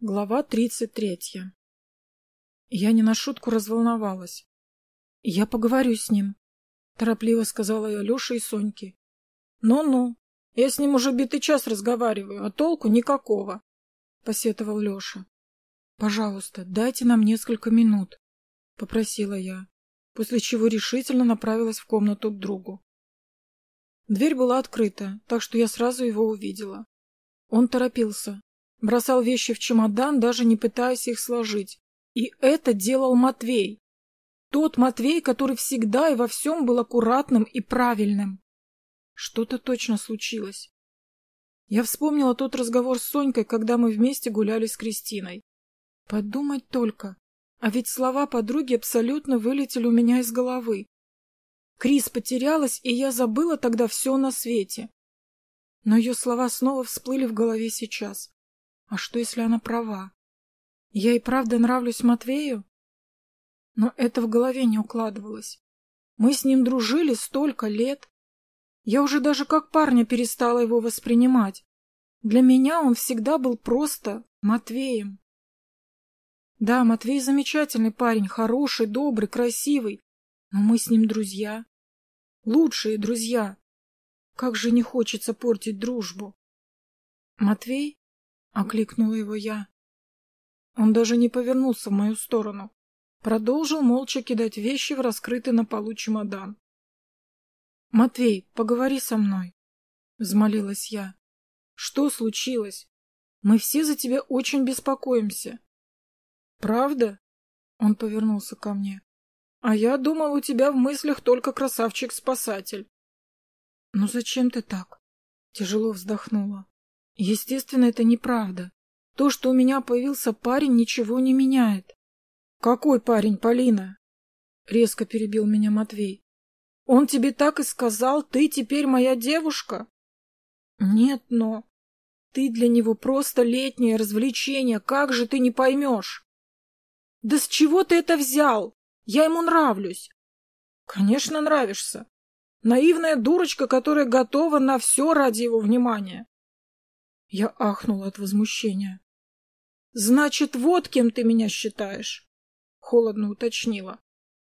Глава тридцать третья. Я не на шутку разволновалась. «Я поговорю с ним», — торопливо сказала я Леше и Соньке. «Ну-ну, я с ним уже битый час разговариваю, а толку никакого», — посетовал Леша. «Пожалуйста, дайте нам несколько минут», — попросила я, после чего решительно направилась в комнату к другу. Дверь была открыта, так что я сразу его увидела. Он торопился, Бросал вещи в чемодан, даже не пытаясь их сложить. И это делал Матвей. Тот Матвей, который всегда и во всем был аккуратным и правильным. Что-то точно случилось. Я вспомнила тот разговор с Сонькой, когда мы вместе гуляли с Кристиной. Подумать только. А ведь слова подруги абсолютно вылетели у меня из головы. Крис потерялась, и я забыла тогда все на свете. Но ее слова снова всплыли в голове сейчас. А что, если она права? Я и правда нравлюсь Матвею? Но это в голове не укладывалось. Мы с ним дружили столько лет. Я уже даже как парня перестала его воспринимать. Для меня он всегда был просто Матвеем. Да, Матвей замечательный парень, хороший, добрый, красивый, но мы с ним друзья. Лучшие друзья. Как же не хочется портить дружбу. Матвей — окликнула его я. Он даже не повернулся в мою сторону. Продолжил молча кидать вещи в раскрытый на полу чемодан. — Матвей, поговори со мной, — взмолилась я. — Что случилось? Мы все за тебя очень беспокоимся. — Правда? — он повернулся ко мне. — А я думал, у тебя в мыслях только красавчик-спасатель. — Ну зачем ты так? — тяжело вздохнула. Естественно, это неправда. То, что у меня появился парень, ничего не меняет. — Какой парень, Полина? — резко перебил меня Матвей. — Он тебе так и сказал, ты теперь моя девушка? — Нет, но... Ты для него просто летнее развлечение, как же ты не поймешь? — Да с чего ты это взял? Я ему нравлюсь. — Конечно, нравишься. Наивная дурочка, которая готова на все ради его внимания. Я ахнула от возмущения. — Значит, вот кем ты меня считаешь? — холодно уточнила.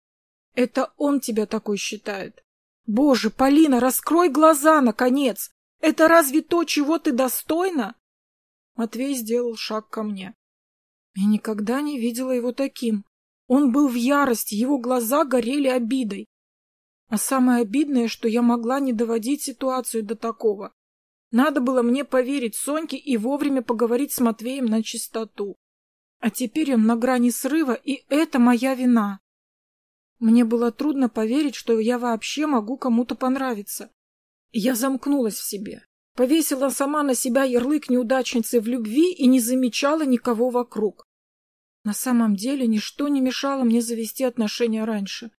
— Это он тебя такой считает. Боже, Полина, раскрой глаза, наконец! Это разве то, чего ты достойна? Матвей сделал шаг ко мне. Я никогда не видела его таким. Он был в ярости, его глаза горели обидой. А самое обидное, что я могла не доводить ситуацию до такого. Надо было мне поверить Соньке и вовремя поговорить с Матвеем на чистоту. А теперь он на грани срыва, и это моя вина. Мне было трудно поверить, что я вообще могу кому-то понравиться. Я замкнулась в себе, повесила сама на себя ярлык неудачницы в любви и не замечала никого вокруг. На самом деле ничто не мешало мне завести отношения раньше.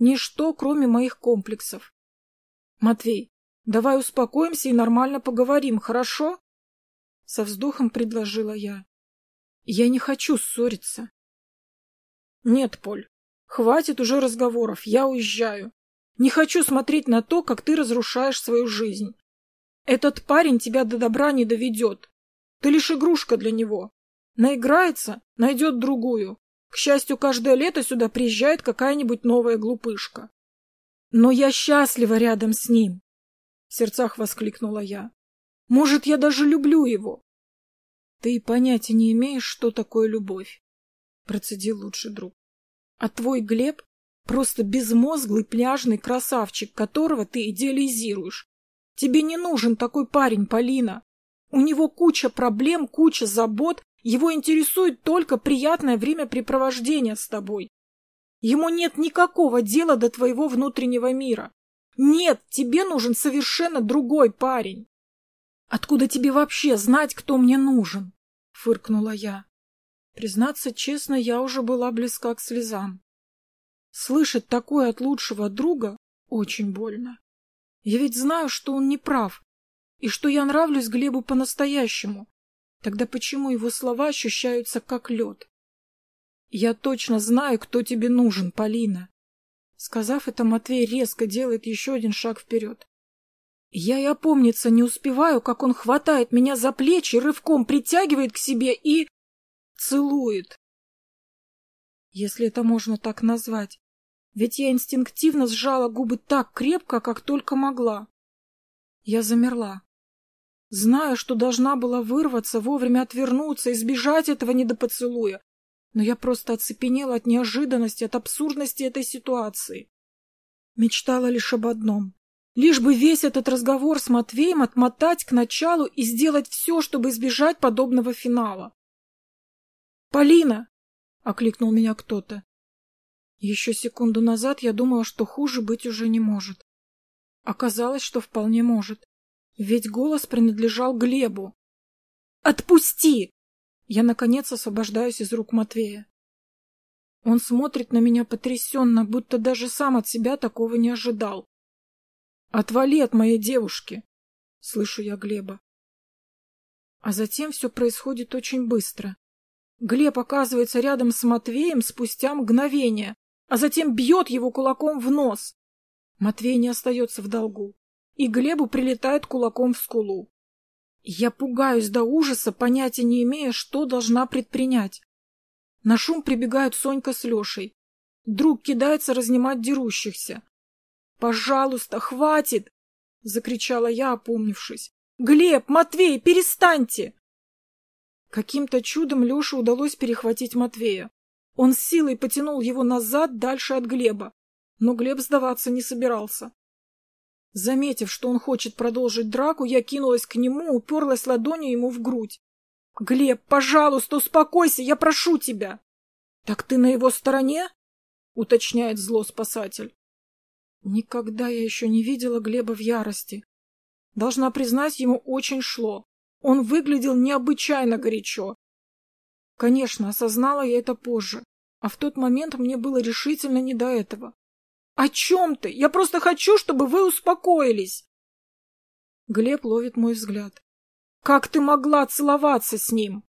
Ничто, кроме моих комплексов. Матвей, Давай успокоимся и нормально поговорим, хорошо? Со вздохом предложила я. Я не хочу ссориться. Нет, Поль, хватит уже разговоров, я уезжаю. Не хочу смотреть на то, как ты разрушаешь свою жизнь. Этот парень тебя до добра не доведет. Ты лишь игрушка для него. Наиграется, найдет другую. К счастью, каждое лето сюда приезжает какая-нибудь новая глупышка. Но я счастлива рядом с ним. В сердцах воскликнула я. Может, я даже люблю его. Ты и понятия не имеешь, что такое любовь, процедил лучший друг. А твой Глеб просто безмозглый пляжный красавчик, которого ты идеализируешь. Тебе не нужен такой парень, Полина. У него куча проблем, куча забот, его интересует только приятное времяпрепровождение с тобой. Ему нет никакого дела до твоего внутреннего мира. Нет, тебе нужен совершенно другой парень. Откуда тебе вообще знать, кто мне нужен? Фыркнула я. Признаться честно, я уже была близка к слезам. Слышать такое от лучшего друга очень больно. Я ведь знаю, что он не прав, и что я нравлюсь Глебу по-настоящему. Тогда почему его слова ощущаются как лед? Я точно знаю, кто тебе нужен, Полина. Сказав это, Матвей резко делает еще один шаг вперед. Я и опомниться не успеваю, как он хватает меня за плечи, рывком притягивает к себе и... Целует. Если это можно так назвать. Ведь я инстинктивно сжала губы так крепко, как только могла. Я замерла. Зная, что должна была вырваться, вовремя отвернуться, избежать этого недопоцелуя, но я просто оцепенела от неожиданности, от абсурдности этой ситуации. Мечтала лишь об одном. Лишь бы весь этот разговор с Матвеем отмотать к началу и сделать все, чтобы избежать подобного финала. «Полина!» — окликнул меня кто-то. Еще секунду назад я думала, что хуже быть уже не может. Оказалось, что вполне может. Ведь голос принадлежал Глебу. «Отпусти!» Я, наконец, освобождаюсь из рук Матвея. Он смотрит на меня потрясенно, будто даже сам от себя такого не ожидал. «Отвали от моей девушки!» — слышу я Глеба. А затем все происходит очень быстро. Глеб оказывается рядом с Матвеем спустя мгновение, а затем бьет его кулаком в нос. Матвей не остается в долгу, и Глебу прилетает кулаком в скулу. Я пугаюсь до ужаса, понятия не имея, что должна предпринять. На шум прибегают Сонька с Лешей. Друг кидается разнимать дерущихся. «Пожалуйста, хватит!» — закричала я, опомнившись. «Глеб, Матвей, перестаньте!» Каким-то чудом Леше удалось перехватить Матвея. Он с силой потянул его назад, дальше от Глеба. Но Глеб сдаваться не собирался. Заметив, что он хочет продолжить драку, я кинулась к нему, уперлась ладонью ему в грудь. — Глеб, пожалуйста, успокойся, я прошу тебя! — Так ты на его стороне? — уточняет зло спасатель. Никогда я еще не видела Глеба в ярости. Должна признать, ему очень шло. Он выглядел необычайно горячо. Конечно, осознала я это позже, а в тот момент мне было решительно не до этого. «О чем ты? Я просто хочу, чтобы вы успокоились!» Глеб ловит мой взгляд. «Как ты могла целоваться с ним?»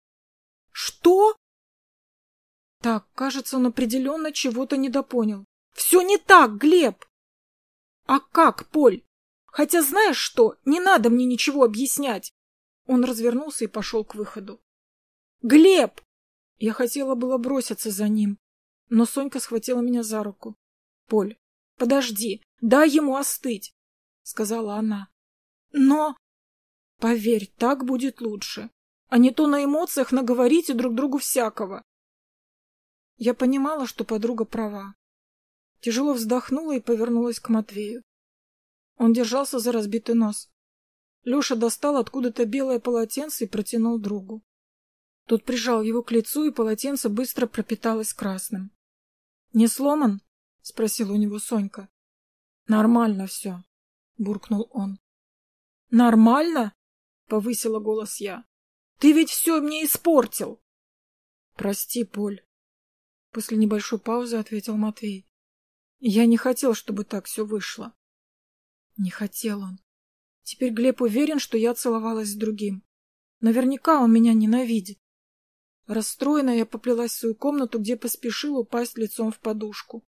«Что?» Так, кажется, он определенно чего-то недопонял. «Все не так, Глеб!» «А как, Поль? Хотя знаешь что, не надо мне ничего объяснять!» Он развернулся и пошел к выходу. «Глеб!» Я хотела было броситься за ним, но Сонька схватила меня за руку. «Поль, Подожди, дай ему остыть, — сказала она. Но... Поверь, так будет лучше, а не то на эмоциях наговорите друг другу всякого. Я понимала, что подруга права. Тяжело вздохнула и повернулась к Матвею. Он держался за разбитый нос. Леша достал откуда-то белое полотенце и протянул другу. Тот прижал его к лицу, и полотенце быстро пропиталось красным. — Не сломан? — спросила у него Сонька. — Нормально все, — буркнул он. — Нормально? — повысила голос я. — Ты ведь все мне испортил. — Прости, Поль. После небольшой паузы ответил Матвей. Я не хотел, чтобы так все вышло. Не хотел он. Теперь Глеб уверен, что я целовалась с другим. Наверняка он меня ненавидит. Расстроенная, я поплелась в свою комнату, где поспешила упасть лицом в подушку.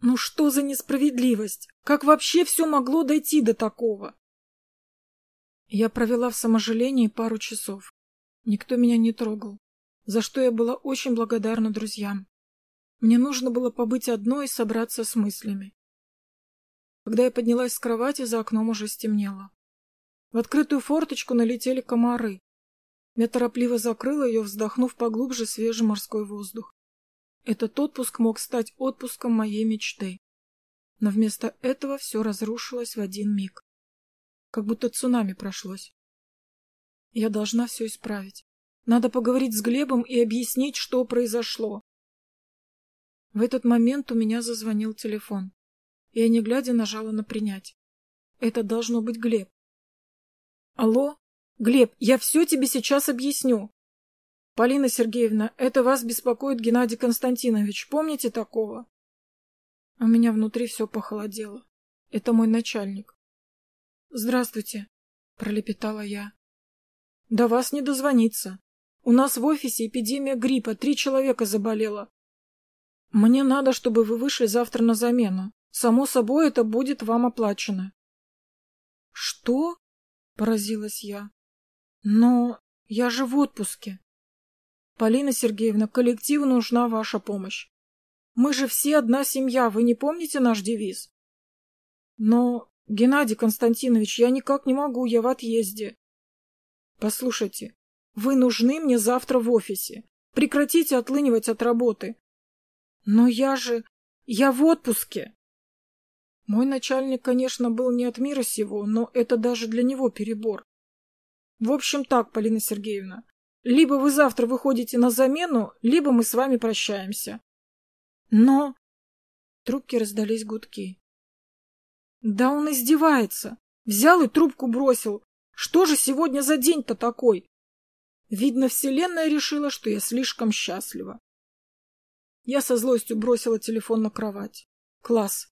Ну что за несправедливость? Как вообще все могло дойти до такого? Я провела в саможалении пару часов. Никто меня не трогал, за что я была очень благодарна друзьям. Мне нужно было побыть одной и собраться с мыслями. Когда я поднялась с кровати, за окном уже стемнело. В открытую форточку налетели комары. Я торопливо закрыла ее, вздохнув поглубже свежий морской воздух. Этот отпуск мог стать отпуском моей мечты. Но вместо этого все разрушилось в один миг. Как будто цунами прошлось. Я должна все исправить. Надо поговорить с Глебом и объяснить, что произошло. В этот момент у меня зазвонил телефон. Я, не глядя, нажала на «принять». Это должно быть Глеб. «Алло? Глеб, я все тебе сейчас объясню. «Полина Сергеевна, это вас беспокоит Геннадий Константинович. Помните такого?» У меня внутри все похолодело. Это мой начальник. «Здравствуйте», — пролепетала я. «До вас не дозвониться. У нас в офисе эпидемия гриппа, три человека заболело. Мне надо, чтобы вы вышли завтра на замену. Само собой, это будет вам оплачено». «Что?» — поразилась я. «Но я же в отпуске». Полина Сергеевна, коллективу нужна ваша помощь. Мы же все одна семья, вы не помните наш девиз? Но, Геннадий Константинович, я никак не могу, я в отъезде. Послушайте, вы нужны мне завтра в офисе. Прекратите отлынивать от работы. Но я же... Я в отпуске. Мой начальник, конечно, был не от мира сего, но это даже для него перебор. В общем так, Полина Сергеевна, либо вы завтра выходите на замену, либо мы с вами прощаемся. Но... Трубки раздались гудки. Да он издевается. Взял и трубку бросил. Что же сегодня за день-то такой? Видно, вселенная решила, что я слишком счастлива. Я со злостью бросила телефон на кровать. Класс.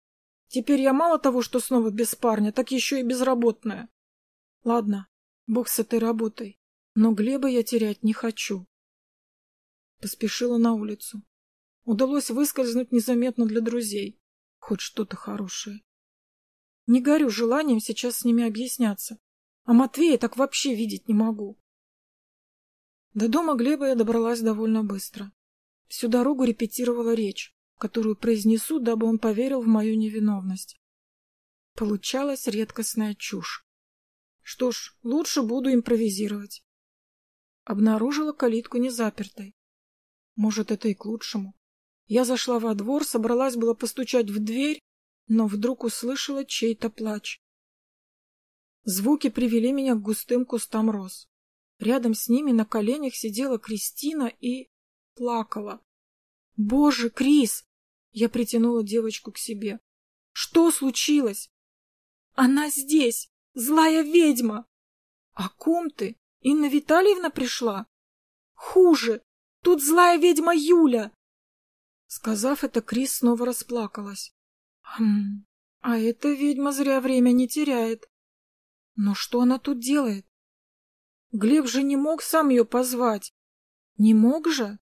Теперь я мало того, что снова без парня, так еще и безработная. Ладно, бог с этой работой. Но Глеба я терять не хочу. Поспешила на улицу. Удалось выскользнуть незаметно для друзей. Хоть что-то хорошее. Не горю желанием сейчас с ними объясняться. А Матвея так вообще видеть не могу. До дома Глеба я добралась довольно быстро. Всю дорогу репетировала речь, которую произнесу, дабы он поверил в мою невиновность. Получалась редкостная чушь. Что ж, лучше буду импровизировать. Обнаружила калитку незапертой. Может, это и к лучшему. Я зашла во двор, собралась было постучать в дверь, но вдруг услышала чей-то плач. Звуки привели меня к густым кустам роз. Рядом с ними на коленях сидела Кристина и плакала. «Боже, Крис!» Я притянула девочку к себе. «Что случилось?» «Она здесь! Злая ведьма!» «О ком ты? Инна Витальевна пришла?» «Хуже! Тут злая ведьма Юля!» Сказав это, Крис снова расплакалась. Хм, а эта ведьма зря время не теряет. Но что она тут делает? Глеб же не мог сам ее позвать. Не мог же?